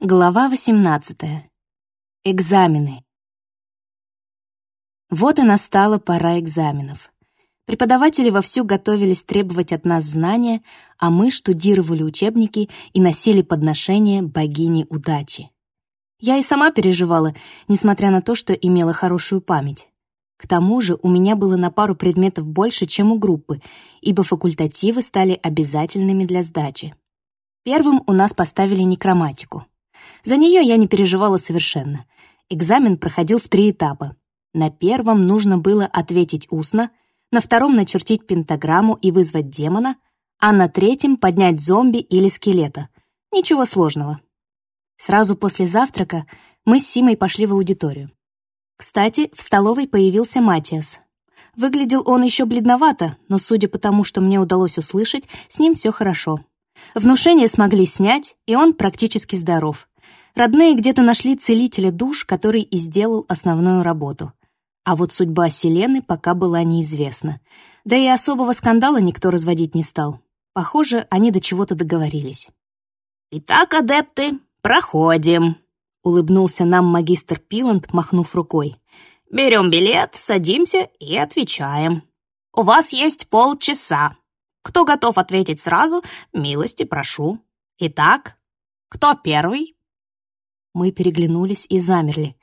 Глава 18. Экзамены. Вот и настала пора экзаменов. Преподаватели вовсю готовились требовать от нас знания, а мы штудировали учебники и носили подношения богини удачи. Я и сама переживала, несмотря на то, что имела хорошую память. К тому же у меня было на пару предметов больше, чем у группы, ибо факультативы стали обязательными для сдачи. Первым у нас поставили некроматику — за нее я не переживала совершенно. Экзамен проходил в три этапа. На первом нужно было ответить устно, на втором начертить пентаграмму и вызвать демона, а на третьем поднять зомби или скелета. Ничего сложного. Сразу после завтрака мы с Симой пошли в аудиторию. Кстати, в столовой появился Матиас. Выглядел он еще бледновато, но, судя по тому, что мне удалось услышать, с ним все хорошо. Внушение смогли снять, и он практически здоров. Родные где-то нашли целителя душ, который и сделал основную работу. А вот судьба Селены пока была неизвестна. Да и особого скандала никто разводить не стал. Похоже, они до чего-то договорились. «Итак, адепты, проходим», — улыбнулся нам магистр Пиланд, махнув рукой. «Берем билет, садимся и отвечаем. У вас есть полчаса. Кто готов ответить сразу, милости прошу. Итак, кто первый?» Мы переглянулись и замерли.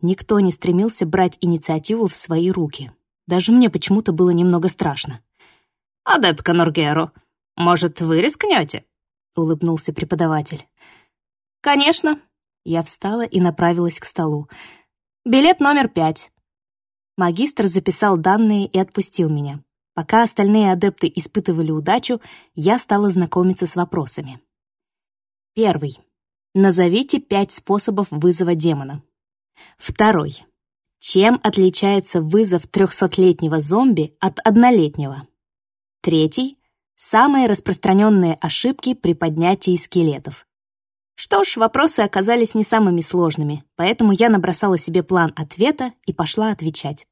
Никто не стремился брать инициативу в свои руки. Даже мне почему-то было немного страшно. «Адептка Норгеру, может, вы рискнете?» — улыбнулся преподаватель. «Конечно». Я встала и направилась к столу. «Билет номер пять». Магистр записал данные и отпустил меня. Пока остальные адепты испытывали удачу, я стала знакомиться с вопросами. Первый. Назовите пять способов вызова демона. Второй. Чем отличается вызов трехсотлетнего зомби от однолетнего? Третий. Самые распространенные ошибки при поднятии скелетов. Что ж, вопросы оказались не самыми сложными, поэтому я набросала себе план ответа и пошла отвечать.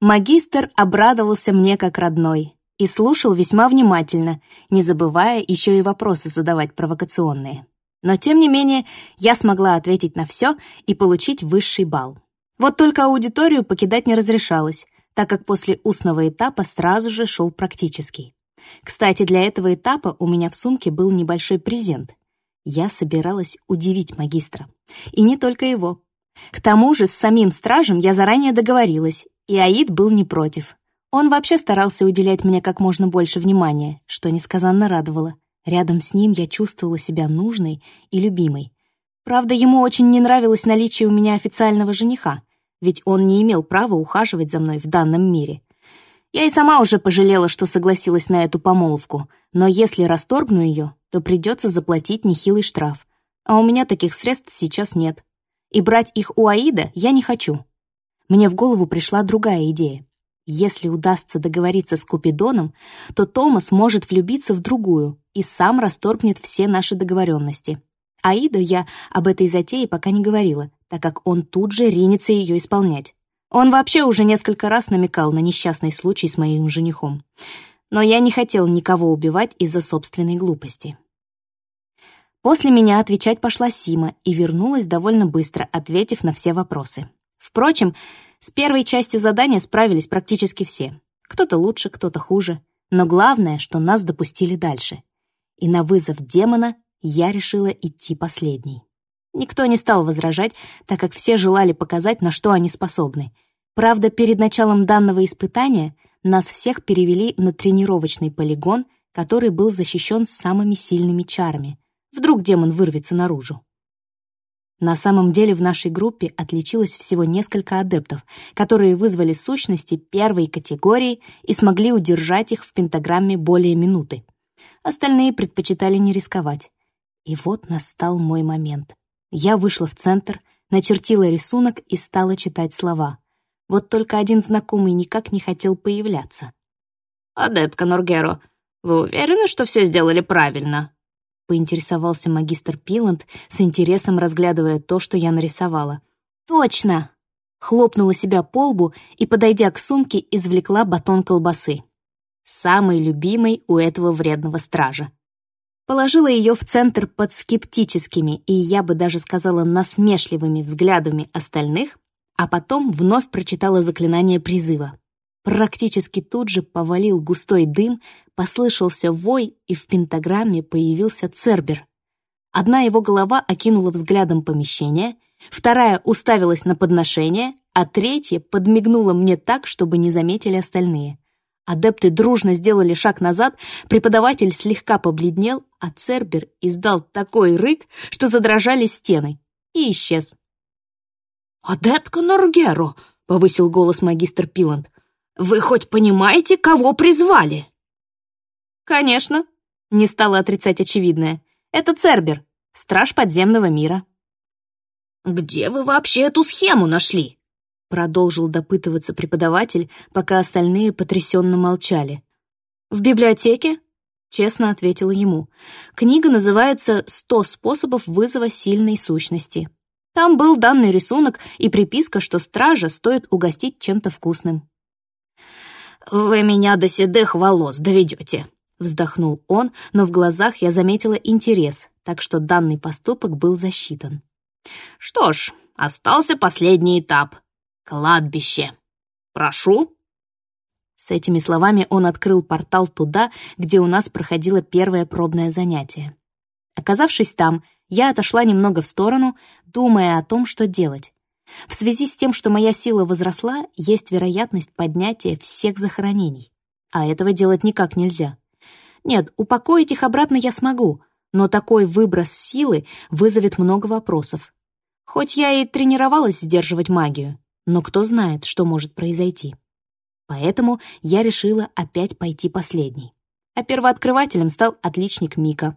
Магистр обрадовался мне как родной и слушал весьма внимательно, не забывая еще и вопросы задавать провокационные. Но, тем не менее, я смогла ответить на все и получить высший балл. Вот только аудиторию покидать не разрешалось, так как после устного этапа сразу же шел практический. Кстати, для этого этапа у меня в сумке был небольшой презент. Я собиралась удивить магистра. И не только его. К тому же с самим стражем я заранее договорилась, и Аид был не против. Он вообще старался уделять мне как можно больше внимания, что несказанно радовало. Рядом с ним я чувствовала себя нужной и любимой. Правда, ему очень не нравилось наличие у меня официального жениха, ведь он не имел права ухаживать за мной в данном мире. Я и сама уже пожалела, что согласилась на эту помолвку, но если расторгну ее, то придется заплатить нехилый штраф. А у меня таких средств сейчас нет. И брать их у Аида я не хочу. Мне в голову пришла другая идея. Если удастся договориться с Купидоном, то Томас может влюбиться в другую и сам расторгнет все наши договоренности. Аида я об этой затее пока не говорила, так как он тут же ринется ее исполнять. Он вообще уже несколько раз намекал на несчастный случай с моим женихом. Но я не хотел никого убивать из-за собственной глупости. После меня отвечать пошла Сима и вернулась довольно быстро, ответив на все вопросы. Впрочем, с первой частью задания справились практически все. Кто-то лучше, кто-то хуже. Но главное, что нас допустили дальше. И на вызов демона я решила идти последней. Никто не стал возражать, так как все желали показать, на что они способны. Правда, перед началом данного испытания нас всех перевели на тренировочный полигон, который был защищен самыми сильными чарами. Вдруг демон вырвется наружу. На самом деле в нашей группе отличилось всего несколько адептов, которые вызвали сущности первой категории и смогли удержать их в пентаграмме более минуты. Остальные предпочитали не рисковать. И вот настал мой момент. Я вышла в центр, начертила рисунок и стала читать слова. Вот только один знакомый никак не хотел появляться. «Адептка Норгеро, вы уверены, что все сделали правильно?» — поинтересовался магистр Пиланд, с интересом разглядывая то, что я нарисовала. «Точно!» — хлопнула себя по лбу и, подойдя к сумке, извлекла батон колбасы. Самый любимый у этого вредного стража. Положила ее в центр под скептическими и, я бы даже сказала, насмешливыми взглядами остальных, а потом вновь прочитала заклинание призыва. Практически тут же повалил густой дым, послышался вой, и в пентаграмме появился Цербер. Одна его голова окинула взглядом помещение, вторая уставилась на подношение, а третья подмигнула мне так, чтобы не заметили остальные. Адепты дружно сделали шаг назад, преподаватель слегка побледнел, а Цербер издал такой рык, что задрожали стены, и исчез. «Адептка Норгеру!» — повысил голос магистр Пиланд. «Вы хоть понимаете, кого призвали?» «Конечно», — не стала отрицать очевидное. «Это Цербер, страж подземного мира». «Где вы вообще эту схему нашли?» Продолжил допытываться преподаватель, пока остальные потрясенно молчали. «В библиотеке?» — честно ответила ему. «Книга называется «Сто способов вызова сильной сущности». Там был данный рисунок и приписка, что стража стоит угостить чем-то вкусным. «Вы меня до седых волос доведете», — вздохнул он, но в глазах я заметила интерес, так что данный поступок был засчитан. «Что ж, остался последний этап — кладбище. Прошу». С этими словами он открыл портал туда, где у нас проходило первое пробное занятие. Оказавшись там, я отошла немного в сторону, думая о том, что делать. В связи с тем, что моя сила возросла, есть вероятность поднятия всех захоронений. А этого делать никак нельзя. Нет, упокоить их обратно я смогу, но такой выброс силы вызовет много вопросов. Хоть я и тренировалась сдерживать магию, но кто знает, что может произойти. Поэтому я решила опять пойти последней. А первооткрывателем стал отличник Мика.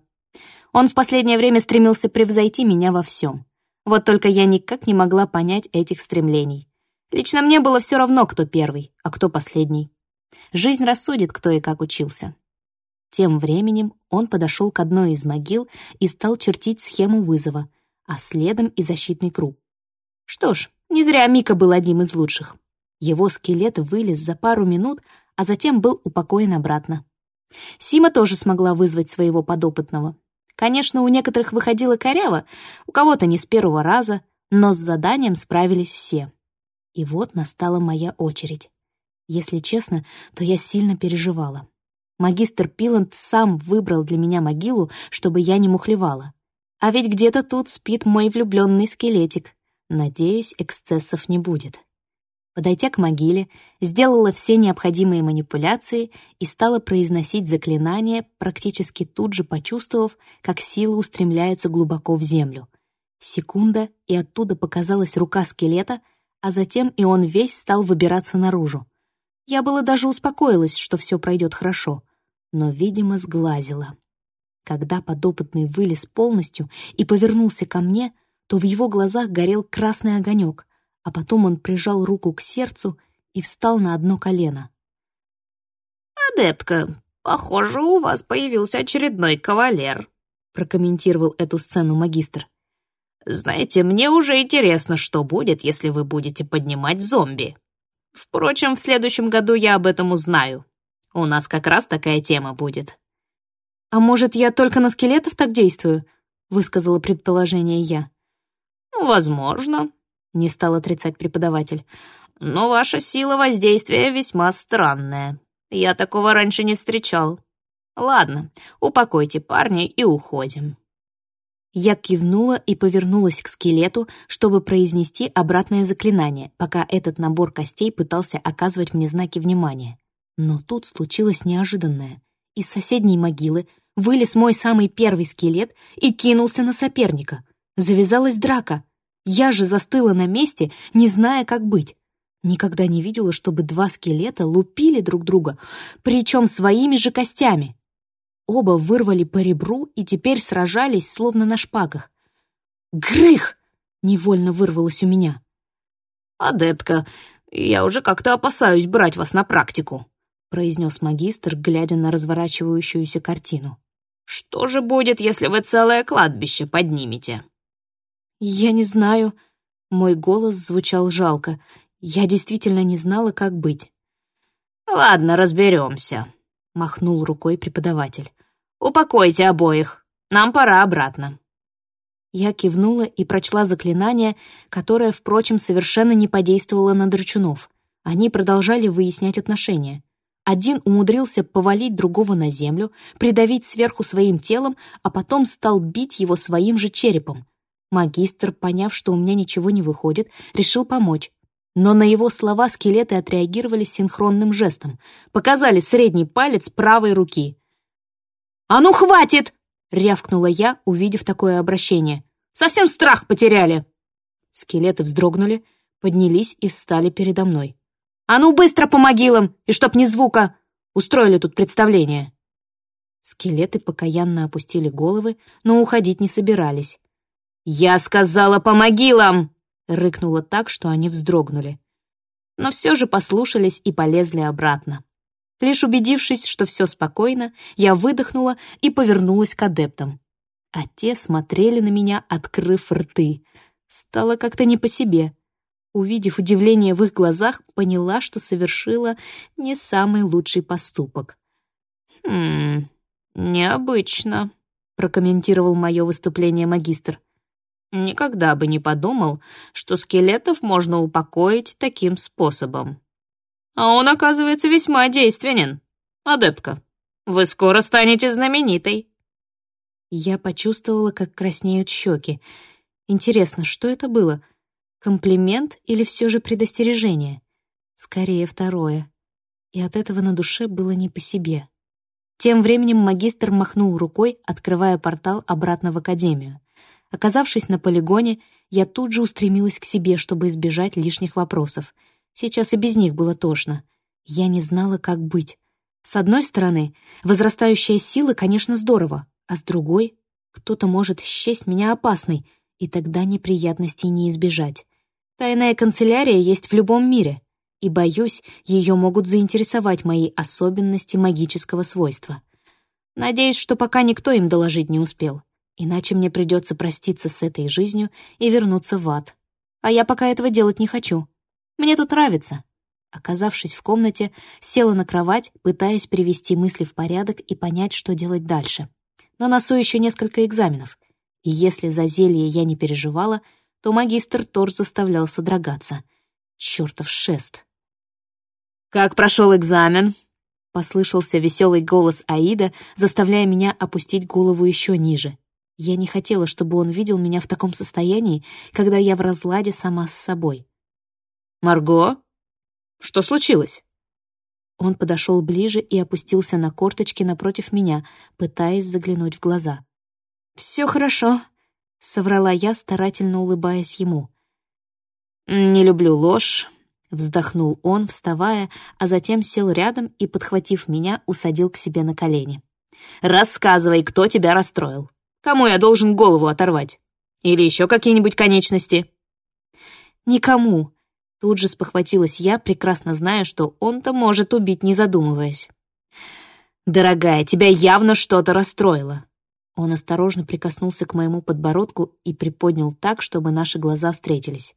Он в последнее время стремился превзойти меня во всем. Вот только я никак не могла понять этих стремлений. Лично мне было все равно, кто первый, а кто последний. Жизнь рассудит, кто и как учился. Тем временем он подошел к одной из могил и стал чертить схему вызова, а следом и защитный круг. Что ж, не зря Мика был одним из лучших. Его скелет вылез за пару минут, а затем был упокоен обратно. Сима тоже смогла вызвать своего подопытного. Конечно, у некоторых выходило коряво, у кого-то не с первого раза, но с заданием справились все. И вот настала моя очередь. Если честно, то я сильно переживала. Магистр Пиланд сам выбрал для меня могилу, чтобы я не мухлевала. А ведь где-то тут спит мой влюбленный скелетик. Надеюсь, эксцессов не будет. Подойдя к могиле, сделала все необходимые манипуляции и стала произносить заклинание, практически тут же почувствовав, как сила устремляется глубоко в землю. Секунда, и оттуда показалась рука скелета, а затем и он весь стал выбираться наружу. Я было даже успокоилась, что все пройдет хорошо, но, видимо, сглазила. Когда подопытный вылез полностью и повернулся ко мне, то в его глазах горел красный огонек, а потом он прижал руку к сердцу и встал на одно колено. «Адептка, похоже, у вас появился очередной кавалер», прокомментировал эту сцену магистр. «Знаете, мне уже интересно, что будет, если вы будете поднимать зомби. Впрочем, в следующем году я об этом узнаю. У нас как раз такая тема будет». «А может, я только на скелетов так действую?» — высказала предположение я. «Возможно», не стал отрицать преподаватель. «Но ваша сила воздействия весьма странная. Я такого раньше не встречал. Ладно, упокойте парня и уходим». Я кивнула и повернулась к скелету, чтобы произнести обратное заклинание, пока этот набор костей пытался оказывать мне знаки внимания. Но тут случилось неожиданное. Из соседней могилы вылез мой самый первый скелет и кинулся на соперника. Завязалась драка. Я же застыла на месте, не зная, как быть. Никогда не видела, чтобы два скелета лупили друг друга, причем своими же костями. Оба вырвали по ребру и теперь сражались, словно на шпагах. «Грых!» — невольно вырвалось у меня. «Адептка, я уже как-то опасаюсь брать вас на практику», — произнес магистр, глядя на разворачивающуюся картину. «Что же будет, если вы целое кладбище поднимете?» «Я не знаю». Мой голос звучал жалко. Я действительно не знала, как быть. «Ладно, разберемся», — махнул рукой преподаватель. «Упокойте обоих. Нам пора обратно». Я кивнула и прочла заклинание, которое, впрочем, совершенно не подействовало на драчунов. Они продолжали выяснять отношения. Один умудрился повалить другого на землю, придавить сверху своим телом, а потом стал бить его своим же черепом. Магистр, поняв, что у меня ничего не выходит, решил помочь. Но на его слова скелеты отреагировали синхронным жестом. Показали средний палец правой руки. «А ну, хватит!» — рявкнула я, увидев такое обращение. «Совсем страх потеряли!» Скелеты вздрогнули, поднялись и встали передо мной. «А ну быстро по могилам, и чтоб ни звука! Устроили тут представление!» Скелеты покаянно опустили головы, но уходить не собирались. «Я сказала по могилам!» — рыкнула так, что они вздрогнули. Но все же послушались и полезли обратно. Лишь убедившись, что все спокойно, я выдохнула и повернулась к адептам. А те смотрели на меня, открыв рты. Стало как-то не по себе. Увидев удивление в их глазах, поняла, что совершила не самый лучший поступок. «Хм, необычно», — прокомментировал мое выступление магистр. «Никогда бы не подумал, что скелетов можно упокоить таким способом. А он, оказывается, весьма действенен. Адепка, вы скоро станете знаменитой». Я почувствовала, как краснеют щеки. Интересно, что это было — Комплимент или все же предостережение? Скорее второе. И от этого на душе было не по себе. Тем временем магистр махнул рукой, открывая портал обратно в академию. Оказавшись на полигоне, я тут же устремилась к себе, чтобы избежать лишних вопросов. Сейчас и без них было тошно. Я не знала, как быть. С одной стороны, возрастающая сила, конечно, здорово, а с другой, кто-то может счесть меня опасной, и тогда неприятностей не избежать. Тайная канцелярия есть в любом мире, и, боюсь, ее могут заинтересовать мои особенности магического свойства. Надеюсь, что пока никто им доложить не успел, иначе мне придется проститься с этой жизнью и вернуться в ад. А я пока этого делать не хочу. Мне тут нравится. Оказавшись в комнате, села на кровать, пытаясь привести мысли в порядок и понять, что делать дальше. На носу еще несколько экзаменов — и если за зелье я не переживала, то магистр Тор заставлял содрогаться. Чёртов шест. «Как прошел экзамен?» — послышался веселый голос Аида, заставляя меня опустить голову еще ниже. Я не хотела, чтобы он видел меня в таком состоянии, когда я в разладе сама с собой. «Марго? Что случилось?» Он подошел ближе и опустился на корточки напротив меня, пытаясь заглянуть в глаза. «Все хорошо», — соврала я, старательно улыбаясь ему. «Не люблю ложь», — вздохнул он, вставая, а затем сел рядом и, подхватив меня, усадил к себе на колени. «Рассказывай, кто тебя расстроил. Кому я должен голову оторвать? Или еще какие-нибудь конечности?» «Никому», — тут же спохватилась я, прекрасно зная, что он-то может убить, не задумываясь. «Дорогая, тебя явно что-то расстроило. Он осторожно прикоснулся к моему подбородку и приподнял так, чтобы наши глаза встретились.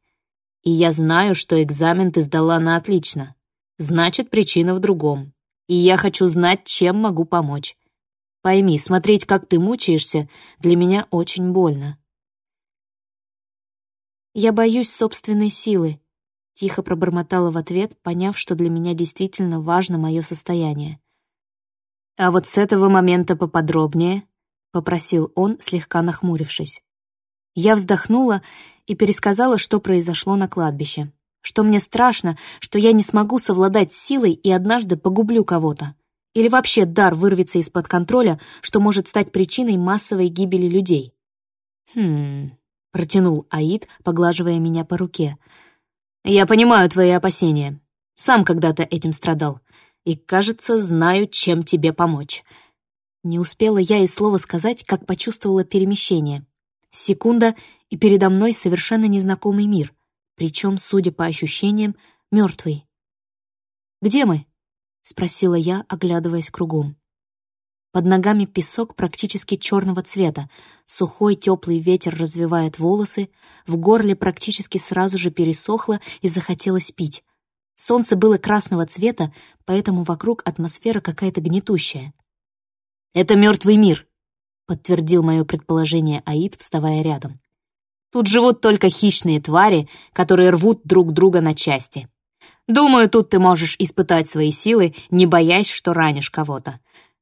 «И я знаю, что экзамен ты сдала на отлично. Значит, причина в другом. И я хочу знать, чем могу помочь. Пойми, смотреть, как ты мучаешься, для меня очень больно». «Я боюсь собственной силы», — тихо пробормотала в ответ, поняв, что для меня действительно важно мое состояние. «А вот с этого момента поподробнее», — попросил он, слегка нахмурившись. Я вздохнула и пересказала, что произошло на кладбище. Что мне страшно, что я не смогу совладать силой и однажды погублю кого-то. Или вообще дар вырвется из-под контроля, что может стать причиной массовой гибели людей. «Хм...» — протянул Аид, поглаживая меня по руке. «Я понимаю твои опасения. Сам когда-то этим страдал. И, кажется, знаю, чем тебе помочь. Не успела я и слова сказать, как почувствовала перемещение. Секунда, и передо мной совершенно незнакомый мир, причем, судя по ощущениям, мертвый. «Где мы?» — спросила я, оглядываясь кругом. Под ногами песок практически черного цвета, сухой теплый ветер развивает волосы, в горле практически сразу же пересохло и захотелось пить. Солнце было красного цвета, поэтому вокруг атмосфера какая-то гнетущая. Это мертвый мир. — подтвердил мое предположение Аид, вставая рядом. «Тут живут только хищные твари, которые рвут друг друга на части. Думаю, тут ты можешь испытать свои силы, не боясь, что ранишь кого-то.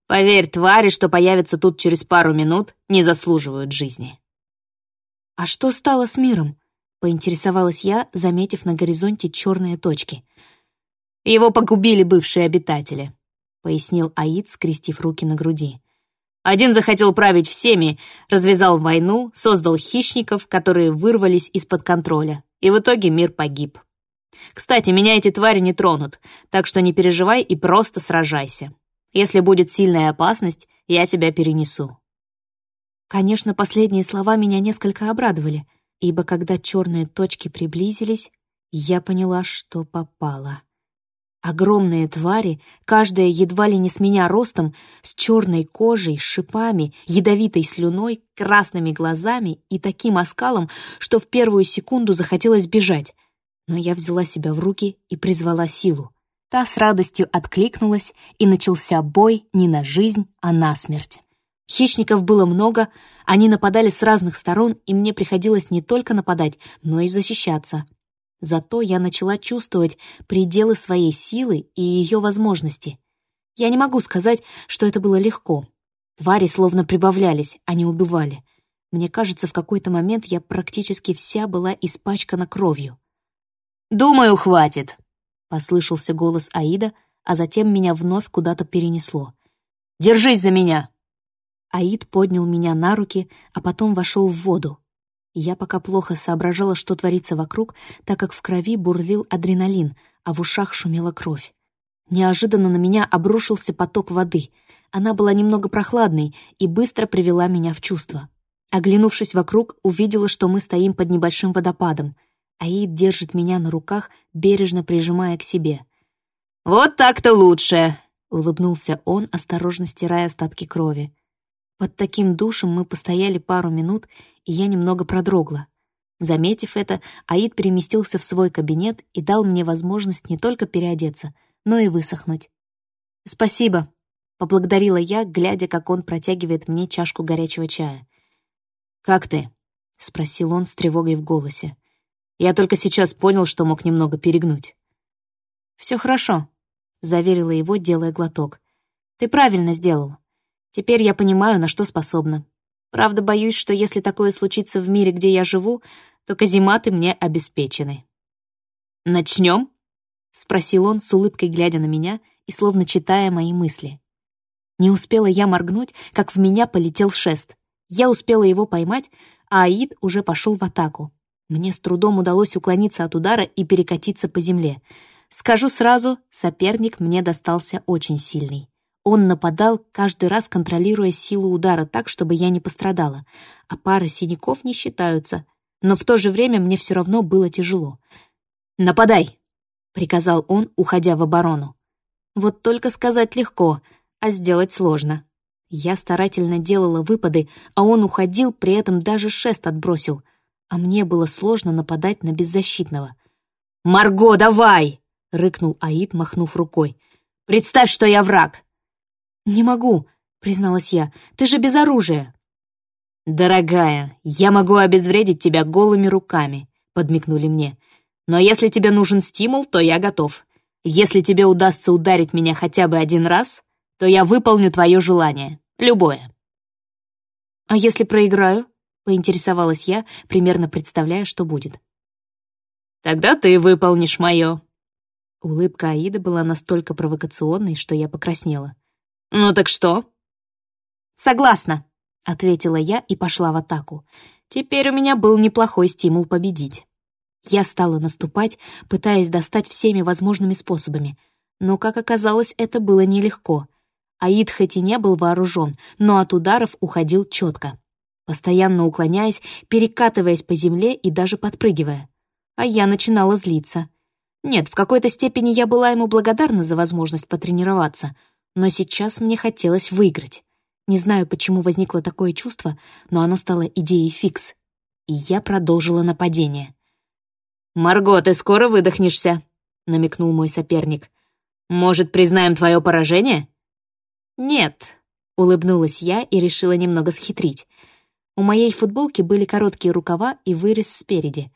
Поверь, твари, что появятся тут через пару минут, не заслуживают жизни». «А что стало с миром?» — поинтересовалась я, заметив на горизонте черные точки. «Его погубили бывшие обитатели», — пояснил Аид, скрестив руки на груди. Один захотел править всеми, развязал войну, создал хищников, которые вырвались из-под контроля, и в итоге мир погиб. Кстати, меня эти твари не тронут, так что не переживай и просто сражайся. Если будет сильная опасность, я тебя перенесу». Конечно, последние слова меня несколько обрадовали, ибо когда черные точки приблизились, я поняла, что попала. Огромные твари, каждая едва ли не с меня ростом, с черной кожей, шипами, ядовитой слюной, красными глазами и таким оскалом, что в первую секунду захотелось бежать. Но я взяла себя в руки и призвала силу. Та с радостью откликнулась, и начался бой не на жизнь, а на смерть. Хищников было много, они нападали с разных сторон, и мне приходилось не только нападать, но и защищаться — Зато я начала чувствовать пределы своей силы и ее возможности. Я не могу сказать, что это было легко. Твари словно прибавлялись, а не убивали. Мне кажется, в какой-то момент я практически вся была испачкана кровью. «Думаю, хватит», — послышался голос Аида, а затем меня вновь куда-то перенесло. «Держись за меня!» Аид поднял меня на руки, а потом вошел в воду. Я пока плохо соображала, что творится вокруг, так как в крови бурлил адреналин, а в ушах шумела кровь. Неожиданно на меня обрушился поток воды. Она была немного прохладной и быстро привела меня в чувство. Оглянувшись вокруг, увидела, что мы стоим под небольшим водопадом. Аид держит меня на руках, бережно прижимая к себе. «Вот так-то лучше!» — улыбнулся он, осторожно стирая остатки крови. Под таким душем мы постояли пару минут, и я немного продрогла. Заметив это, Аид переместился в свой кабинет и дал мне возможность не только переодеться, но и высохнуть. «Спасибо», — поблагодарила я, глядя, как он протягивает мне чашку горячего чая. «Как ты?» — спросил он с тревогой в голосе. «Я только сейчас понял, что мог немного перегнуть». «Все хорошо», — заверила его, делая глоток. «Ты правильно сделал. Теперь я понимаю, на что способна. Правда, боюсь, что если такое случится в мире, где я живу, то казематы мне обеспечены. «Начнем?» — спросил он с улыбкой, глядя на меня и словно читая мои мысли. Не успела я моргнуть, как в меня полетел шест. Я успела его поймать, а Аид уже пошел в атаку. Мне с трудом удалось уклониться от удара и перекатиться по земле. Скажу сразу, соперник мне достался очень сильный. Он нападал, каждый раз контролируя силу удара так, чтобы я не пострадала. А пары синяков не считаются. Но в то же время мне все равно было тяжело. «Нападай!» — приказал он, уходя в оборону. Вот только сказать легко, а сделать сложно. Я старательно делала выпады, а он уходил, при этом даже шест отбросил. А мне было сложно нападать на беззащитного. «Марго, давай!» — рыкнул Аид, махнув рукой. «Представь, что я враг!» «Не могу», — призналась я. «Ты же без оружия». «Дорогая, я могу обезвредить тебя голыми руками», — подмигнули мне. «Но если тебе нужен стимул, то я готов. Если тебе удастся ударить меня хотя бы один раз, то я выполню твое желание. Любое». «А если проиграю?» — поинтересовалась я, примерно представляя, что будет. «Тогда ты выполнишь мое». Улыбка Аида была настолько провокационной, что я покраснела. «Ну так что?» «Согласна», — ответила я и пошла в атаку. Теперь у меня был неплохой стимул победить. Я стала наступать, пытаясь достать всеми возможными способами. Но, как оказалось, это было нелегко. Аид хоть и не был вооружен, но от ударов уходил четко, постоянно уклоняясь, перекатываясь по земле и даже подпрыгивая. А я начинала злиться. Нет, в какой-то степени я была ему благодарна за возможность потренироваться — но сейчас мне хотелось выиграть. Не знаю, почему возникло такое чувство, но оно стало идеей фикс. И я продолжила нападение. «Марго, ты скоро выдохнешься», — намекнул мой соперник. «Может, признаем твое поражение?» «Нет», — Улыбнулась я и решила немного схитрить. У моей футболки были короткие рукава и вырез спереди.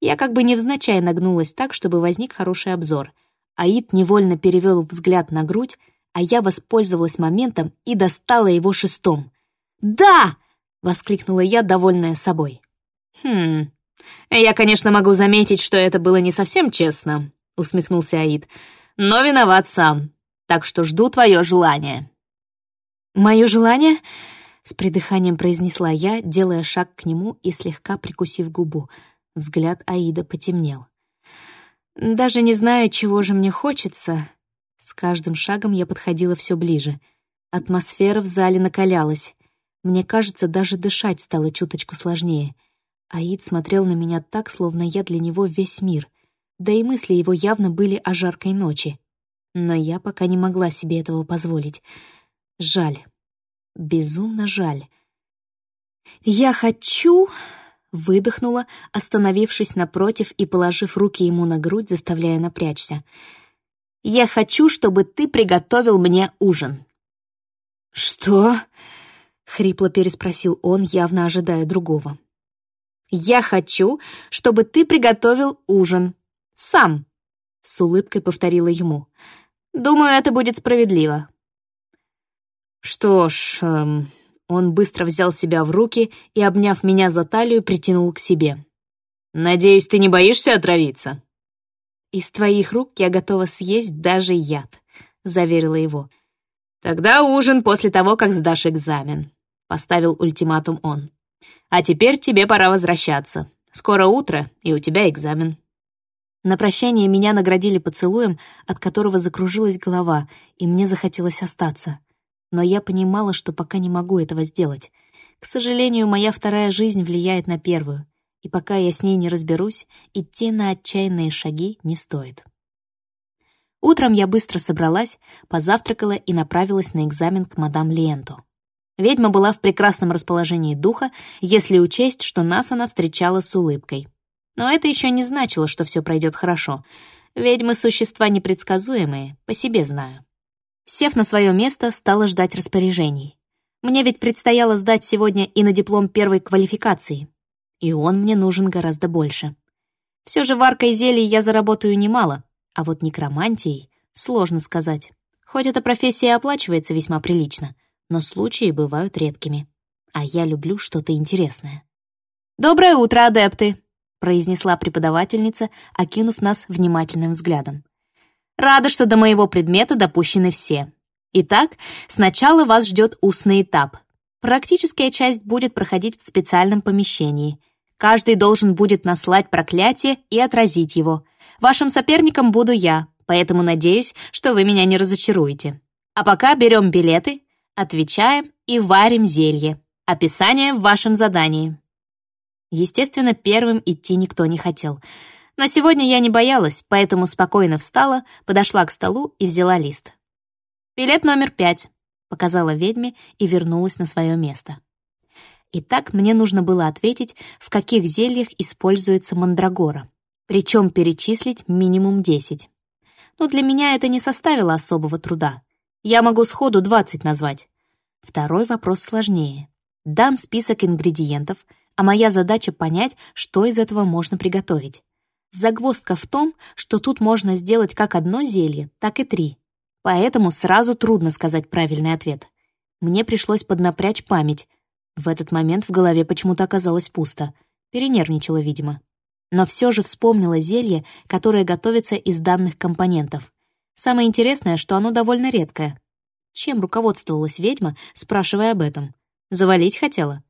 Я как бы невзначай нагнулась так, чтобы возник хороший обзор. Аид невольно перевел взгляд на грудь, а я воспользовалась моментом и достала его шестом. «Да!» — воскликнула я, довольная собой. «Хм, я, конечно, могу заметить, что это было не совсем честно», — усмехнулся Аид, «но виноват сам, так что жду твое желание». «Мое желание?» — с придыханием произнесла я, делая шаг к нему и слегка прикусив губу. Взгляд Аида потемнел. «Даже не знаю, чего же мне хочется». С каждым шагом я подходила все ближе. Атмосфера в зале накалялась. Мне кажется, даже дышать стало чуточку сложнее. Аид смотрел на меня так, словно я для него весь мир. Да и мысли его явно были о жаркой ночи. Но я пока не могла себе этого позволить. Жаль. Безумно жаль. «Я хочу...» — выдохнула, остановившись напротив и положив руки ему на грудь, заставляя напрячься. «Я хочу, чтобы ты приготовил мне ужин». «Что?» — хрипло переспросил он, явно ожидая другого. «Я хочу, чтобы ты приготовил ужин. Сам», — с улыбкой повторила ему. «Думаю, это будет справедливо». «Что ж...» эм, Он быстро взял себя в руки и, обняв меня за талию, притянул к себе. «Надеюсь, ты не боишься отравиться?» «Из твоих рук я готова съесть даже яд», — заверила его. «Тогда ужин после того, как сдашь экзамен», — поставил ультиматум он. «А теперь тебе пора возвращаться. Скоро утро, и у тебя экзамен». На прощание меня наградили поцелуем, от которого закружилась голова, и мне захотелось остаться — но я понимала, что пока не могу этого сделать. К сожалению, моя вторая жизнь влияет на первую, и пока я с ней не разберусь, идти на отчаянные шаги не стоит. Утром я быстро собралась, позавтракала и направилась на экзамен к мадам Лиенту. Ведьма была в прекрасном расположении духа, если учесть, что нас она встречала с улыбкой. Но это еще не значило, что все пройдет хорошо. Ведьмы — существа непредсказуемые, по себе знаю. Сев на свое место, стала ждать распоряжений. Мне ведь предстояло сдать сегодня и на диплом первой квалификации. И он мне нужен гораздо больше. Все же варкой зелий я заработаю немало, а вот некромантией сложно сказать. Хоть эта профессия оплачивается весьма прилично, но случаи бывают редкими. А я люблю что-то интересное. «Доброе утро, адепты!» произнесла преподавательница, окинув нас внимательным взглядом. Рада, что до моего предмета допущены все. Итак, сначала вас ждет устный этап. Практическая часть будет проходить в специальном помещении. Каждый должен будет наслать проклятие и отразить его. Вашим соперником буду я, поэтому надеюсь, что вы меня не разочаруете. А пока берем билеты, отвечаем и варим зелье. Описание в вашем задании. Естественно, первым идти никто не хотел — но сегодня я не боялась, поэтому спокойно встала, подошла к столу и взяла лист. «Билет номер пять», — показала ведьме и вернулась на свое место. Итак, мне нужно было ответить, в каких зельях используется мандрагора, причем перечислить минимум десять. Но для меня это не составило особого труда. Я могу сходу двадцать назвать. Второй вопрос сложнее. Дан список ингредиентов, а моя задача понять, что из этого можно приготовить. Загвоздка в том, что тут можно сделать как одно зелье, так и три. Поэтому сразу трудно сказать правильный ответ. Мне пришлось поднапрячь память. В этот момент в голове почему-то оказалось пусто. Перенервничала, видимо. Но все же вспомнила зелье, которое готовится из данных компонентов. Самое интересное, что оно довольно редкое. Чем руководствовалась ведьма, спрашивая об этом? Завалить хотела?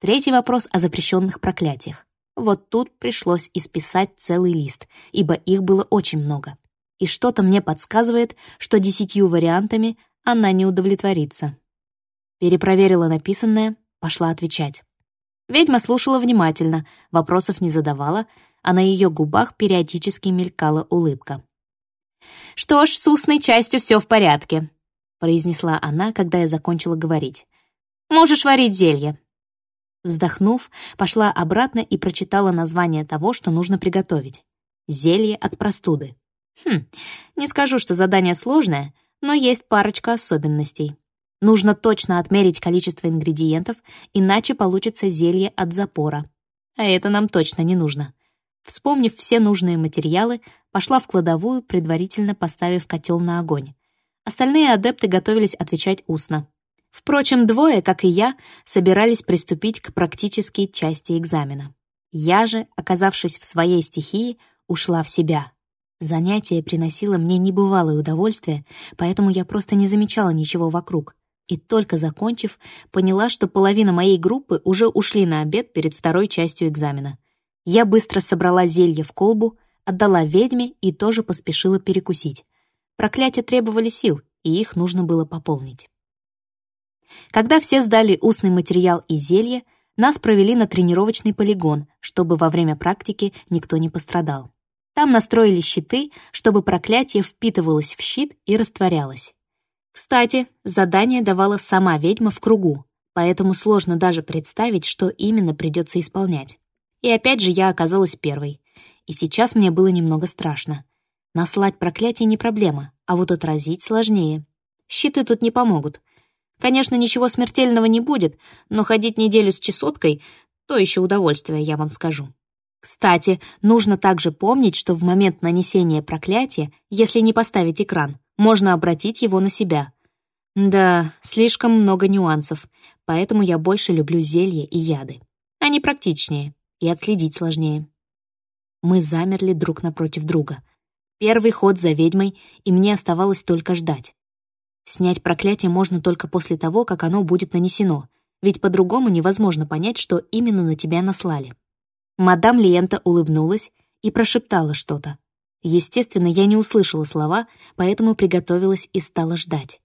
Третий вопрос о запрещенных проклятиях. Вот тут пришлось исписать целый лист, ибо их было очень много. И что-то мне подсказывает, что десятью вариантами она не удовлетворится. Перепроверила написанное, пошла отвечать. Ведьма слушала внимательно, вопросов не задавала, а на ее губах периодически мелькала улыбка. «Что ж, с устной частью все в порядке», — произнесла она, когда я закончила говорить. «Можешь варить зелье. Вздохнув, пошла обратно и прочитала название того, что нужно приготовить. Зелье от простуды. Хм, не скажу, что задание сложное, но есть парочка особенностей. Нужно точно отмерить количество ингредиентов, иначе получится зелье от запора. А это нам точно не нужно. Вспомнив все нужные материалы, пошла в кладовую, предварительно поставив котел на огонь. Остальные адепты готовились отвечать устно. Впрочем, двое, как и я, собирались приступить к практической части экзамена. Я же, оказавшись в своей стихии, ушла в себя. Занятие приносило мне небывалое удовольствие, поэтому я просто не замечала ничего вокруг. И только закончив, поняла, что половина моей группы уже ушли на обед перед второй частью экзамена. Я быстро собрала зелье в колбу, отдала ведьме и тоже поспешила перекусить. Проклятия требовали сил, и их нужно было пополнить. Когда все сдали устный материал и зелье, нас провели на тренировочный полигон, чтобы во время практики никто не пострадал. Там настроили щиты, чтобы проклятие впитывалось в щит и растворялось. Кстати, задание давала сама ведьма в кругу, поэтому сложно даже представить, что именно придется исполнять. И опять же я оказалась первой. И сейчас мне было немного страшно. Наслать проклятие не проблема, а вот отразить сложнее. Щиты тут не помогут. Конечно, ничего смертельного не будет, но ходить неделю с чесоткой — то еще удовольствие, я вам скажу. Кстати, нужно также помнить, что в момент нанесения проклятия, если не поставить экран, можно обратить его на себя. Да, слишком много нюансов, поэтому я больше люблю зелья и яды. Они практичнее и отследить сложнее. Мы замерли друг напротив друга. Первый ход за ведьмой, и мне оставалось только ждать. Снять проклятие можно только после того, как оно будет нанесено, ведь по-другому невозможно понять, что именно на тебя наслали. Мадам Лиента улыбнулась и прошептала что-то. Естественно, я не услышала слова, поэтому приготовилась и стала ждать.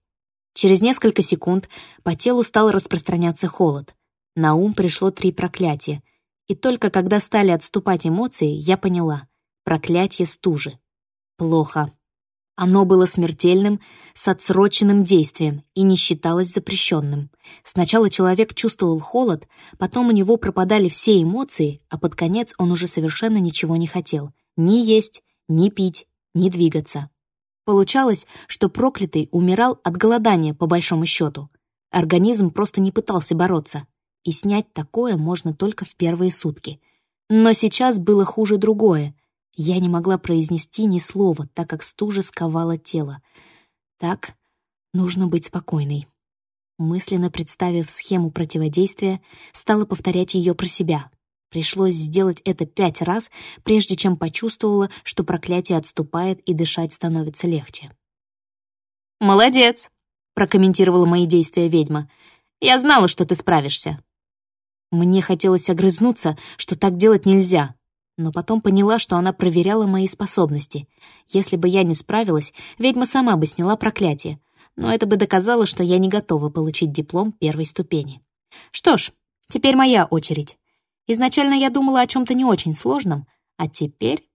Через несколько секунд по телу стал распространяться холод. На ум пришло три проклятия, и только когда стали отступать эмоции, я поняла — проклятие стужи. Плохо. Оно было смертельным, с отсроченным действием и не считалось запрещенным. Сначала человек чувствовал холод, потом у него пропадали все эмоции, а под конец он уже совершенно ничего не хотел. Ни есть, ни пить, ни двигаться. Получалось, что проклятый умирал от голодания, по большому счету. Организм просто не пытался бороться и снять такое можно только в первые сутки. Но сейчас было хуже другое. Я не могла произнести ни слова, так как стужа сковала тело. Так, нужно быть спокойной. Мысленно представив схему противодействия, стала повторять ее про себя. Пришлось сделать это пять раз, прежде чем почувствовала, что проклятие отступает и дышать становится легче. «Молодец!» — прокомментировала мои действия ведьма. «Я знала, что ты справишься». Мне хотелось огрызнуться, что так делать нельзя, но потом поняла, что она проверяла мои способности. Если бы я не справилась, ведьма сама бы сняла проклятие, но это бы доказало, что я не готова получить диплом первой ступени. Что ж, теперь моя очередь. Изначально я думала о чем-то не очень сложном, а теперь...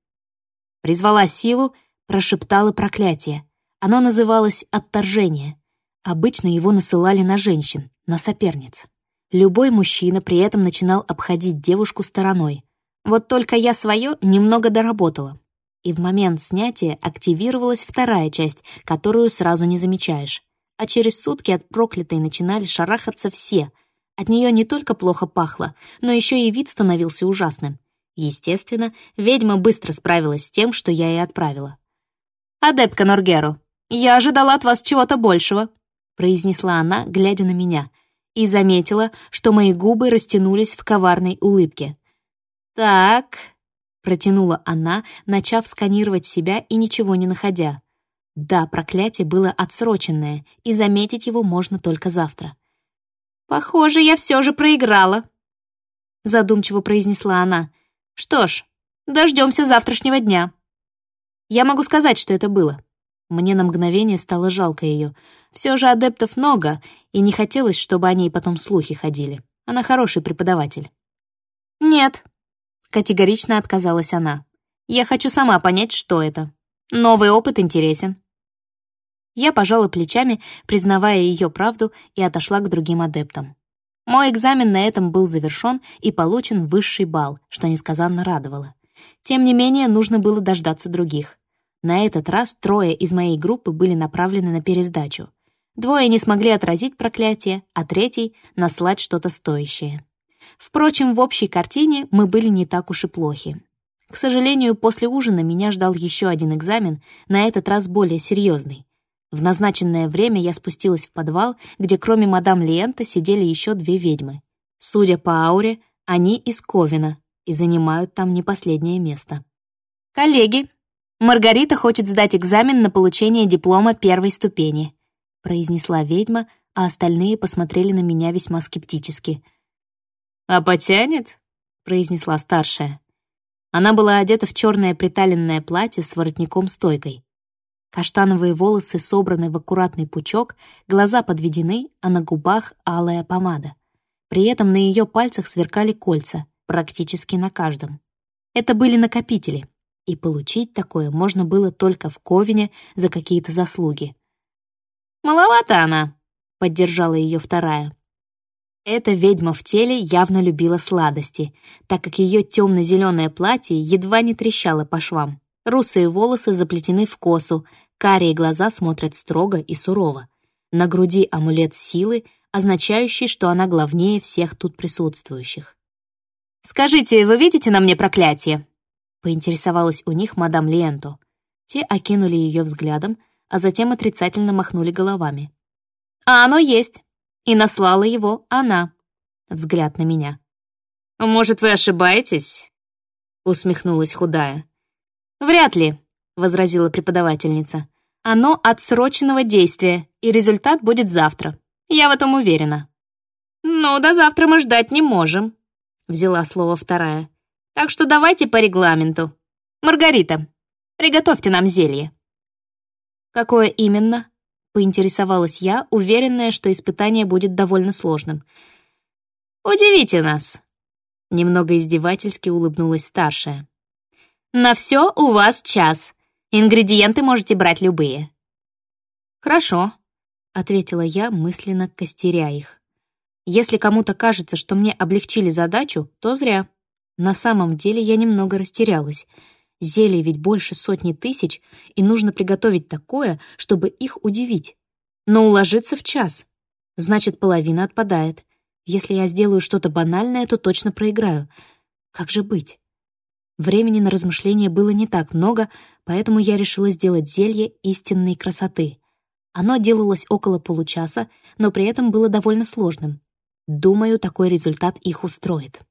Призвала силу, прошептала проклятие. Оно называлось «отторжение». Обычно его насылали на женщин, на соперниц. Любой мужчина при этом начинал обходить девушку стороной. Вот только я свое немного доработала. И в момент снятия активировалась вторая часть, которую сразу не замечаешь. А через сутки от проклятой начинали шарахаться все. От нее не только плохо пахло, но еще и вид становился ужасным. Естественно, ведьма быстро справилась с тем, что я ей отправила. «Адепка Норгеру, я ожидала от вас чего-то большего», произнесла она, глядя на меня — и заметила, что мои губы растянулись в коварной улыбке. «Так», — протянула она, начав сканировать себя и ничего не находя. Да, проклятие было отсроченное, и заметить его можно только завтра. «Похоже, я все же проиграла», — задумчиво произнесла она. «Что ж, дождемся завтрашнего дня». Я могу сказать, что это было. Мне на мгновение стало жалко ее. Все же адептов много, и не хотелось, чтобы о ней потом слухи ходили. Она хороший преподаватель. «Нет», — категорично отказалась она. «Я хочу сама понять, что это. Новый опыт интересен». Я пожала плечами, признавая ее правду, и отошла к другим адептам. Мой экзамен на этом был завершен и получен высший балл, что несказанно радовало. Тем не менее, нужно было дождаться других. На этот раз трое из моей группы были направлены на пересдачу. Двое не смогли отразить проклятие, а третий — наслать что-то стоящее. Впрочем, в общей картине мы были не так уж и плохи. К сожалению, после ужина меня ждал еще один экзамен, на этот раз более серьезный. В назначенное время я спустилась в подвал, где кроме мадам Лиента сидели еще две ведьмы. Судя по ауре, они из Ковина и занимают там не последнее место. «Коллеги, Маргарита хочет сдать экзамен на получение диплома первой ступени», произнесла ведьма, а остальные посмотрели на меня весьма скептически. «А потянет?» — произнесла старшая. Она была одета в черное приталенное платье с воротником-стойкой. Каштановые волосы собраны в аккуратный пучок, глаза подведены, а на губах алая помада. При этом на ее пальцах сверкали кольца, практически на каждом. Это были накопители, и получить такое можно было только в Ковине за какие-то заслуги. «Маловато она», — поддержала ее вторая. Эта ведьма в теле явно любила сладости, так как ее темно-зеленое платье едва не трещало по швам. Русые волосы заплетены в косу, карие глаза смотрят строго и сурово. На груди амулет силы, означающий, что она главнее всех тут присутствующих. «Скажите, вы видите на мне проклятие?» — поинтересовалась у них мадам Лиенто. Те окинули ее взглядом, а затем отрицательно махнули головами. «А оно есть!» И наслала его она. Взгляд на меня. «Может, вы ошибаетесь?» Усмехнулась худая. «Вряд ли», — возразила преподавательница. «Оно отсроченного действия, и результат будет завтра. Я в этом уверена». «Ну, до завтра мы ждать не можем», — взяла слово вторая. «Так что давайте по регламенту. Маргарита, приготовьте нам зелье». «Какое именно?» Поинтересовалась я, уверенная, что испытание будет довольно сложным. «Удивите нас!» Немного издевательски улыбнулась старшая. «На все у вас час. Ингредиенты можете брать любые». «Хорошо», — ответила я, мысленно костеря их. «Если кому-то кажется, что мне облегчили задачу, то зря. На самом деле я немного растерялась — Зелий ведь больше сотни тысяч, и нужно приготовить такое, чтобы их удивить. Но уложиться в час. Значит, половина отпадает. Если я сделаю что-то банальное, то точно проиграю. Как же быть? Времени на размышления было не так много, поэтому я решила сделать зелье истинной красоты. Оно делалось около получаса, но при этом было довольно сложным. Думаю, такой результат их устроит.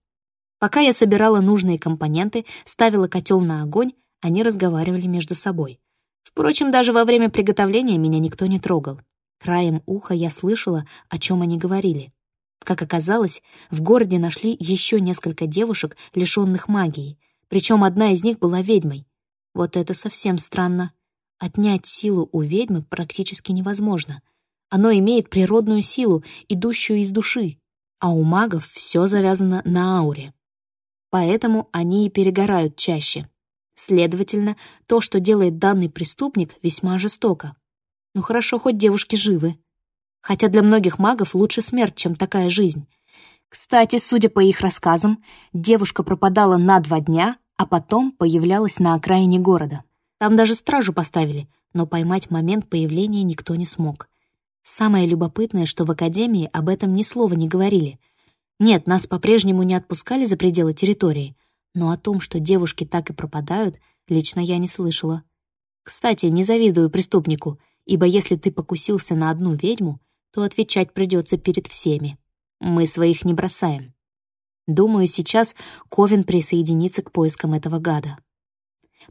Пока я собирала нужные компоненты, ставила котел на огонь, они разговаривали между собой. Впрочем, даже во время приготовления меня никто не трогал. Краем уха я слышала, о чем они говорили. Как оказалось, в городе нашли еще несколько девушек, лишенных магии, причем одна из них была ведьмой. Вот это совсем странно. Отнять силу у ведьмы практически невозможно. Оно имеет природную силу, идущую из души, а у магов все завязано на ауре поэтому они и перегорают чаще. Следовательно, то, что делает данный преступник, весьма жестоко. Ну хорошо, хоть девушки живы. Хотя для многих магов лучше смерть, чем такая жизнь. Кстати, судя по их рассказам, девушка пропадала на два дня, а потом появлялась на окраине города. Там даже стражу поставили, но поймать момент появления никто не смог. Самое любопытное, что в академии об этом ни слова не говорили — нет, нас по-прежнему не отпускали за пределы территории, но о том, что девушки так и пропадают, лично я не слышала. Кстати, не завидую преступнику, ибо если ты покусился на одну ведьму, то отвечать придется перед всеми. Мы своих не бросаем. Думаю, сейчас Ковен присоединится к поискам этого гада.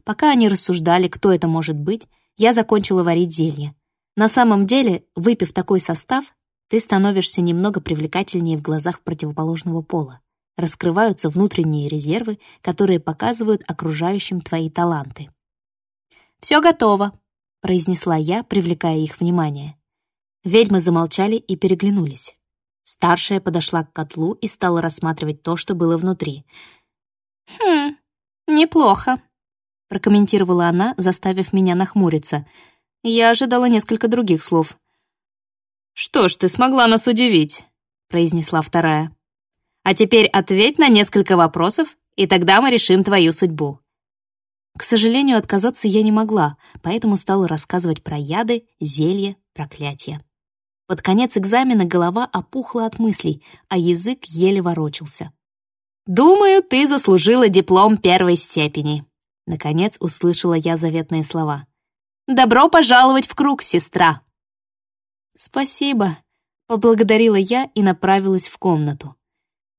Пока они рассуждали, кто это может быть, я закончила варить зелье. На самом деле, выпив такой состав, ты становишься немного привлекательнее в глазах противоположного пола. Раскрываются внутренние резервы, которые показывают окружающим твои таланты. «Все готово», — произнесла я, привлекая их внимание. Ведьмы замолчали и переглянулись. Старшая подошла к котлу и стала рассматривать то, что было внутри. «Хм, неплохо», — прокомментировала она, заставив меня нахмуриться. Я ожидала несколько других слов. «Что ж, ты смогла нас удивить», — произнесла вторая. «А теперь ответь на несколько вопросов, и тогда мы решим твою судьбу». К сожалению, отказаться я не могла, поэтому стала рассказывать про яды, зелья, проклятия. Под конец экзамена голова опухла от мыслей, а язык еле ворочался. «Думаю, ты заслужила диплом первой степени», — наконец услышала я заветные слова. «Добро пожаловать в круг, сестра!» «Спасибо», — поблагодарила я и направилась в комнату.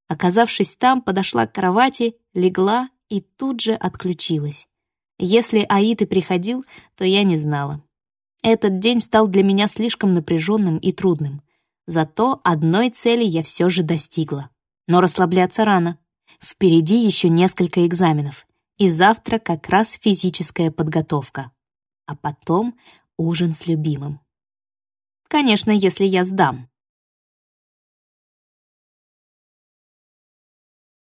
Оказавшись там, подошла к кровати, легла и тут же отключилась. Если Аид и приходил, то я не знала. Этот день стал для меня слишком напряженным и трудным. Зато одной цели я все же достигла. Но расслабляться рано. Впереди еще несколько экзаменов. И завтра как раз физическая подготовка. А потом ужин с любимым. Конечно, если я сдам.